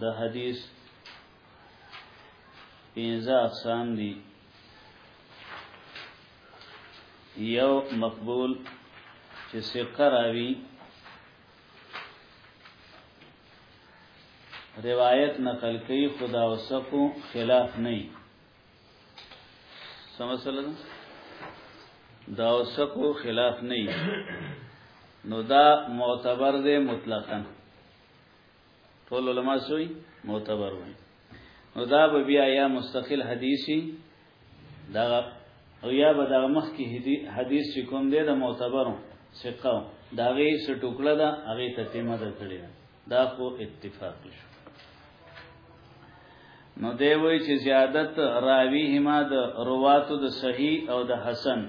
د حدیث پنځه اقسام دي یو مقبول چې ثقه راوي روایت نقل کوي خدا وسکو خلاف نه سمسله دا وسکو خلاف نه نو دا معتبر دی مطلقاً ټول علما سوی معتبر وي نو دا به بیا یا مستقل حدیثي دا او یا به دا مخ کې حدیث چې کوم دی د معتبرو ثقه دا غي څه ټوکړه ده هغه ته تیمه ده کړی دا خو اتفاق شو نو دی وای چې زیادت راوی هما د رواتو د صحیح او د حسن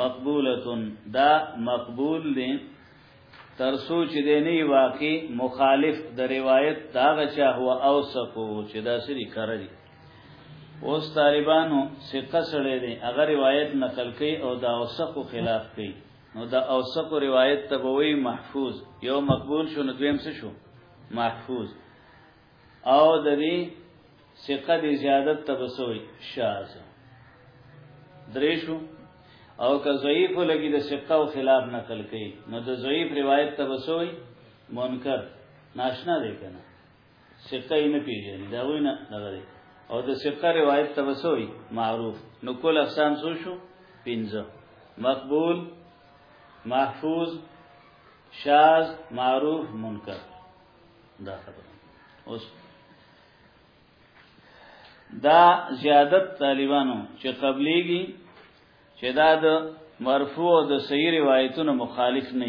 مقبولتون دا مقبول دی تر سوچ دی نه واقع مخالف د روایت دا غچا هو او سکو چې دا سری کار دی اوس طالبانو ثقه سره دی اگر روایت نقل کوي او دا اوسکو خلاف کوي نو دا اوسق روایت تبوی محفوظ یو مقبول شو نو دویم څه شو محفوظ او د دې ثقه دی زیادت تبسوی شاذ درې شو او که ضعیف لګي د ثقه او خلاف نقل کوي نو د ضعیف روایت تبسوی منکر ناشنا دی کنه سقه یې نه پیژني دا وینا نغره او د سقه روایت تبسوي معروف نو کول افسان سو شو پنځه مقبول محفوظ شاز معروف منکر دا خبره اوس دا زیادت طالبانو چې قبليږي چې دا د مرفوع او د صحیح روایتونو مخالف نه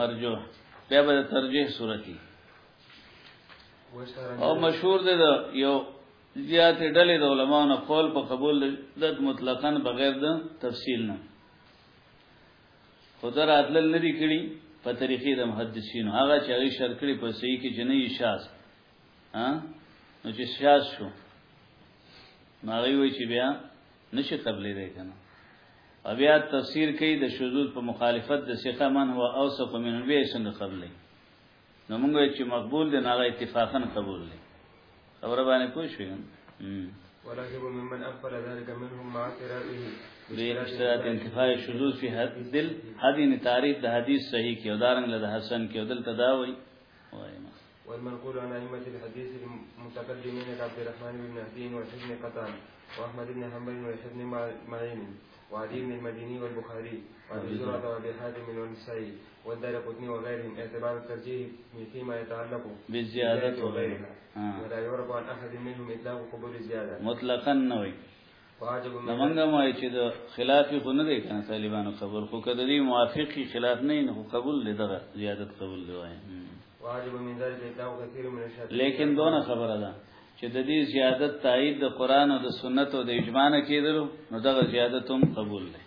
مرجو بیا به ترجیح صورتي او مشهور دی دا یو زیات ډلې د علماو نه قول په قبول د مطلقاً بغیر د تفصیل نه خدای راتل لري کړي په طریقې د محدثینو هغه چې هغه شرط کړي په صحیح کې جنې شاز ها نو چې شاز شو ناغي وی چې بیا نشي قبلې دی کنه او بیا تفسیر کوي د شذوذ په مخالفت د ثقه من هو اوثق من به څنګه قبلې نو موږ چې مقبول دی ناغه اتفاقا قبول دی خبره باندې پوه شو ولكن ممن أقبل ذلك منهم مع قراءته باشتراط انتفاع شذوذ في حد دل حدین تعریف د حدیث صحیح کې او دارنګ له حسن کې او دل تداوی وایما والمنقول عن أئمة الحديث المتقدمين كعبد الرحمن بن مهدي والحسن قطان وأحمد بن حنبل والحسن معين وعلي بن المديني والبخاري وابي زرعه وابي حاتم والنسائي والدار قطني وغيرهم اعتبار الترجيح فيما يتعلق بالزيادة وغيرها ولا يعرف عن احد منهم اطلاق قبول الزياده مطلقا نوي نو منګه ما چې د خلاف خو نه دی کنه طالبانو خبر خو کده دی موافقي خلاف نه نه قبول لیدغه زیادت قبول دی وای واجب من ذلك اتاو كثير من الشرط لیکن دونه خبره ده چې د دې زیادت تایید د قران او د سنت او د اجماع نه کېدلو نو دغه زیادت هم قبول دی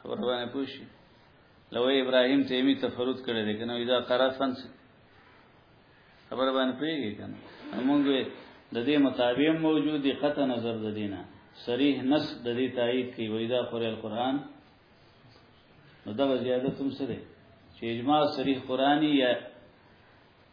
خبر باندې پوښي لو ابراهيم تيمي تفرد کړی دی کنه اذا قرأ فنس خبر باندې پیږي کنه موږ د دې مطابق موجود دي قطع نظر د دینه صریح نص د دې تایید کوي وېدا قرئ القرآن نو دا زیادت هم سره چې اجماع صریح قرآنی یا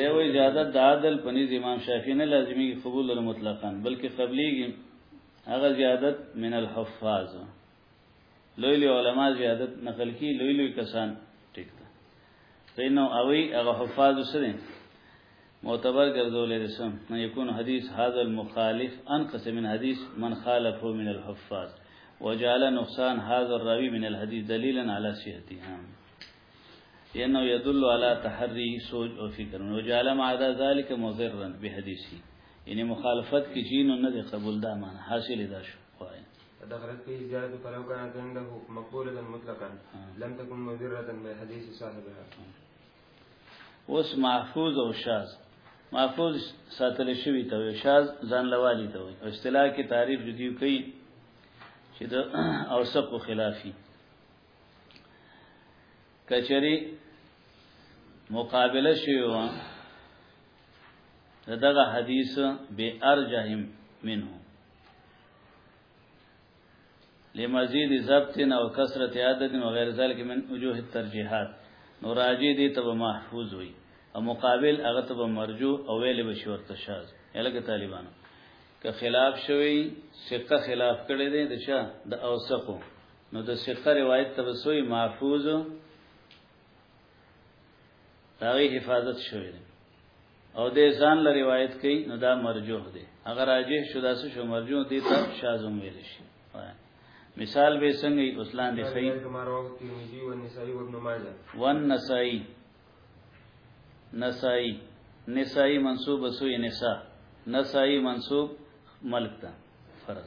دی وی اجازه د عادل پنځ امام شافعی نه لازمی قبول له مطلقاً بلکې قبليږي هغه زیادت من الحفاظ لوی لوی علما زیادت نقل کی لوی لوی کسان ټیک ده زینو اوی هغه حفاظ سره معتبر ګرځول دي سم نه یکون حدیث هذا المخالف انقص من حدیث من خالفه من الحفاظ وجعل نقصان هذا الراوي من الحديث دليلا على صحته لأنه يدل على تحري سوج او فکر نو جعل ما عدا ذلك مضرا بحديثي یعنی مخالفت کی چین نه دی قبول دا معنی حاصل دا شو وای دخلت فيه زيادة فلو كانت عنده مقبولة مطلقا لم تكن مضرة بحديث صاحبها اوس محفوظ او شاذ محفوظ ساتل شوی ته وي شاز ځان لوالي ته وي اصطلاح کې تعریف جدي کوي چې د اوسق خلافي کچری مقابله شوی و دغه حدیث به ارجهم منه لمزید ضبط او کثرت عدد و غیر ذلک من وجوه الترجیحات نو راجی دی ته محفوظ وي او مقابل هغه ته مرجو او ویل به شور تشاز الګ طالبانو که خلاف شوی سکه خلاف کړي دي د چا د اوسقو نو د ثقه روایت تبسوی محفوظ داغی حفاظت شوی دی او د ځان له روایت کوي نو دا مرجوح دی اگر راجح شو دا څه شو مرجوح دی ته شاذم ویل شي مثال به څنګه اوس لاندې خي ون نسائی نسائی نسائی منصوب سوی نساء نسائی منصوب ملک تا فرض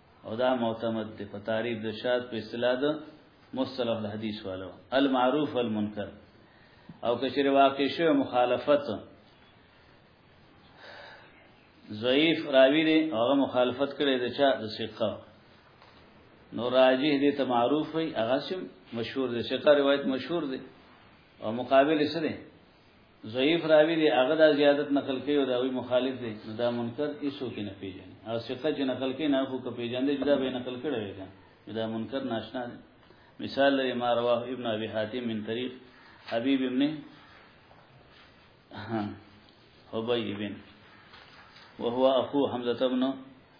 او دا معتمد دی په تعریف د شاد په اصطلاح د مصطلح د حدیث والو المعروف والمنکر او کشر واقع شو مخالفت ضعیف راوی دی هغه مخالفت کړي د چا د ثقه نو راجح دي ته معروف وي هغه سم مشهور دي ثقه روایت مشهور دي او مقابل سره ضعیف راوی دی هغه د زیادت نقل کوي او دا وی مخالف دی نو دا منکر ایسو کې نه پیژني او ثقه چې نقل کوي نه خو کوي جندې جدا به نقل کړي وي دا منکر ناشنا دی مثال لري ما رواه ابن ابي حاتم من طريق حبيب ابن حبيب وهو اخو حمزه بن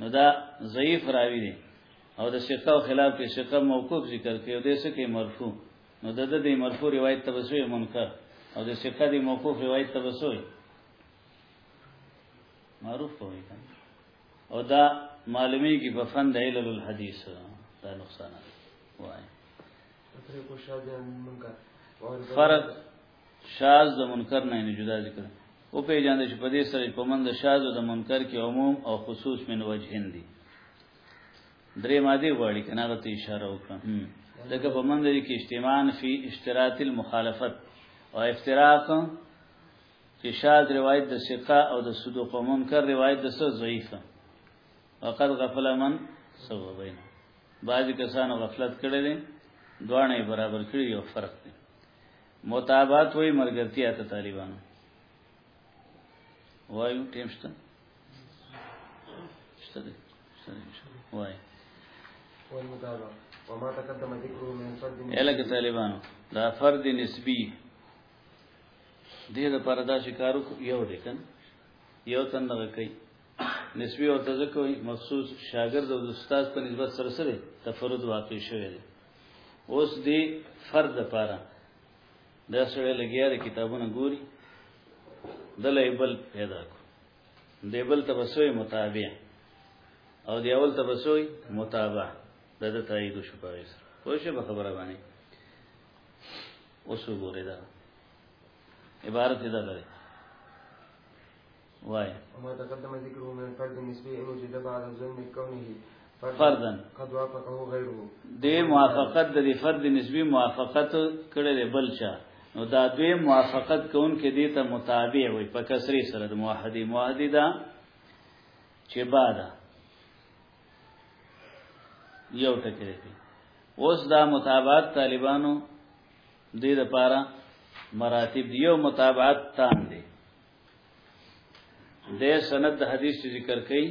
نو دا ضعیف راوی دی او د ثقه خلاف کې ثقه موقوف ذکر کوي او د ثقه مرفوع نو د د مرفوع روایت تبسوی منکر او د ثقه د موقوف روایت تبسوی معروف وي او دا معلومی کی په فن د علل الحديث دا نقصان وای فرق شاذ د منکر نه نه جدا ذکر او په جان د شپدې سره په من د شاذ او د منکر کې عموم او خصوص من وجهن دي درې ماده غواړي کنه غته اشاره وکړه دغه په من د کې اجتماع فی اشتراط المخالفت او افتراق چې شاذ روایت د ثقه او د صدوق او منکر روایت د سو ضعیفه وقد غفل من سببین بعضی کسانو غفلت کړی دي دوانه برابر کړی یو فرق دی متابعت وای مرګرتیا ته طالبانو وایو ټیم شته شته دې وای وما تقدم ذکره من فرد الګ طالبانو دا فرد نسبی دې د پردا شکارو یو دې کن یو تن دغه کوي نسبی او تذکر مخصوص شاګرد او استاد په نسبت سره سره تفرد واقع شوی دی اوس دی فرد لپاره دا سره لګیا د کتابونو ګوري د لیبل پیدا کو دیبل تبسوی متابع او دی اول تبسوی متابع د د تایید شو پاره سره خو شه به خبره باندې اوس وګوره دا عبارت دا ده وای وما تقدم ذکره من فرد نسبی انو چې د بعد ظن کونه فردن قد وافقه غیره دې موافقت د فرد نسبی موافقت کړي بل چا نو دا دوی موافقت کون کې دې ته متابع وي په کسری سره د موحدی موحدی دا چې بادا یو ټکی دی اوس دا متابعت طالبانو دې د پاره مراتب یو متابعت تام دي د سند د حدیث چې ذکر کړي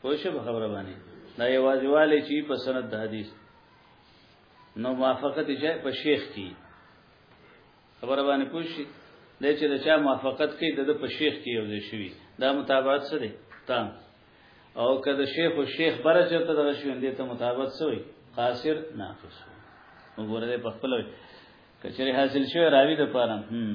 پوه شو خبره باندې دا یوازې والي چې په سند د حدیث نو موافقت یې په شیخ کې خبره باندې پوه شي د چې د چا موافقت کوي د په شیخ کې یو ځای شوی دا متابعت څه دی تام او که د شیخ او شیخ بره چرته دغه شوی دی ته متابعت څه وي قاصر ناقص وګوره په خپل کچره حاصل شوی راوی د پاره هم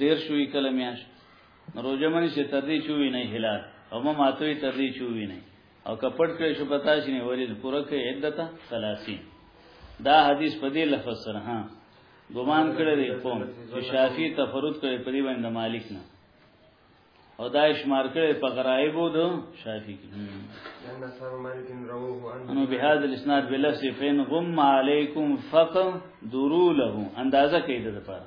دیر شوی کله میاشت روزه منی چې تر دې چوي نه هلال او ما ماتوي تر دې چوي نه او کپټ کړی شو پتا شي نه ورید پوره کې عدت 30 دا حدیث په دې لفظ سره ها ګمان کړی دی قوم چې شافعي تفرد کړي په دې باندې مالک نه او دا شمار کړي په غرایبو دو شافعي انو به هذا الاسناد بلفظ فین غم علیکم فق درو له اندازه کې ده لپاره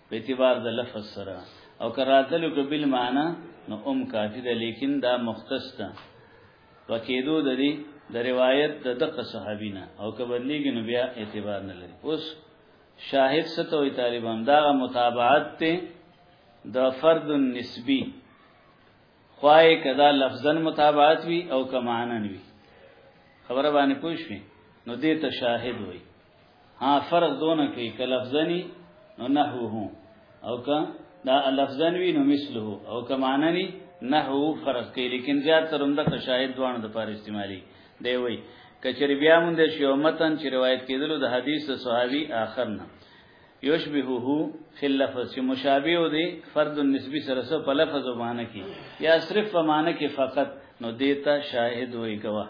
په اعتبار د لفظ سره او کراتلو کې بل معنا نو ام کافی ده لیکن دا مختص ده وکیدو د دې د روایت د دغه صحابینا او کبدلیږي نو بیا اعتبار نه لري اوس شاهد ستوي طالبان دا متابعت ته د فرد نسبی خوای کدا لفظن متابعت وی او کمانن وی خبره باندې پوښوي نو دې ته شاهد وای ها فرق دونه کوي که لفظنی نو نحوه او که دا لفظن وی نو مثله او که معنی نحو فرق کوي لیکن زیات تر هم د شاهد دوانو د پاره استعمالي دی وی کچری بیا مونږ د شیو متن چې روایت کېدلو د حدیث صحابي آخر نه یشبهه فی اللفظ چې مشابه و دی فرد النسبی سره سره په لفظ باندې کې یا صرف په معنی کې فقط نو دیتا شاهد وی گواه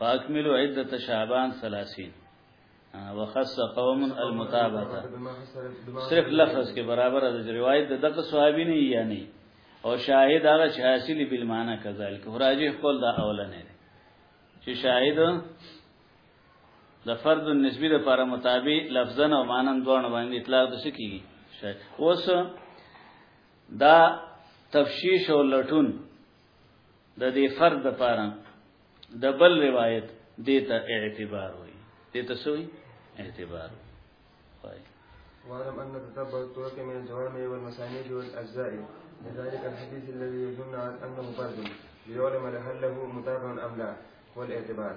فاکملوا عدة شعبان 30 وخص قوم المتابعه صرف لفظ کې برابر د روایت د دغه صحابي نه یا نه او شاهد هغه چې حاصل بالمانه کذالک راجح قول دا اولنې چې شاهد د فرد نسبی لپاره مطابق لفظن او مانن دوه باندې اطلاق د سکی اوس دا تفشیش او لټون د دې فرد لپاره د بل روایت دیتا اعتبار وي دې تسوي اعتبار وایي واعلم ان تتبع الطرق من الجوامع والمسانيد والاجزاء لذلك الحديث الذي يظن انه فرد ليعلم لهل له متابع ام لا هو الاعتبار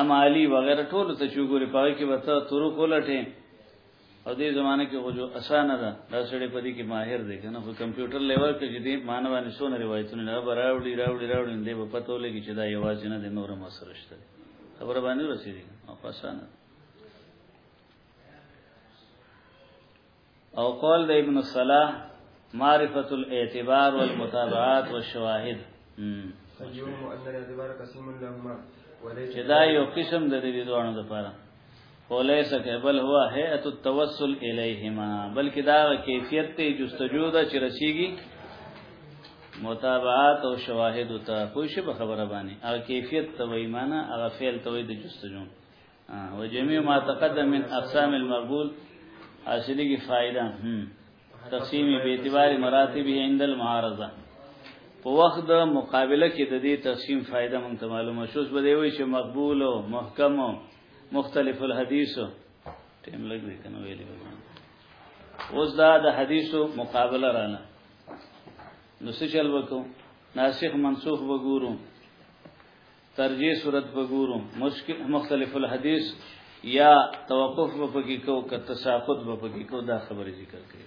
امالی وغیرہ ټول ته چې ګوري پای کې وته تورو کولټه او دې زمانه کې خو جو اسانه ده دا سړی په دې کې ماهر دی کنه په کمپیوټر لیول کې چې دې مانوانه سونه روایتونه نه براوړي راوړي راوړي دې په پته ولګي چې دا یوازې نه د نور مسره شته خبره باندې رسیدي او اسانه او قول د ابن صلاح معرفت الاعتبار والمتابعات والشواهد فاليوم ان الاعتبار قسم لهما چې دا یو قسم د دې دوه لپاره وليس بل هو هيئه التوسل اليهما بلکې دا کیفیت ته جستجو ده چې رسیږي متابعات او شواهد ته خوشی به خبره باندې او کیفیت ته وای معنا هغه فعل ته وای د جستجو وجميع ما تقدم من اقسام المقبول حاصله کی فائدہ تقسیم به اعتبار مراتب عند المعارضه په وخت د مقابله کې د دې تقسیم فائدہ مونږ ته معلومه شوس به دی وی چې مقبول او محکم او مختلف الحدیث ټیم لګ دی کنه ویلې اوس دا د حدیثو مقابله رانه نو څه چل وکړو ناسخ منسوخ وګورو ترجیح صورت بګورو مشکل مختلف الحدیث یا توقف په پکې کو ک تساقط په پکې کو دا خبره ذکر کړي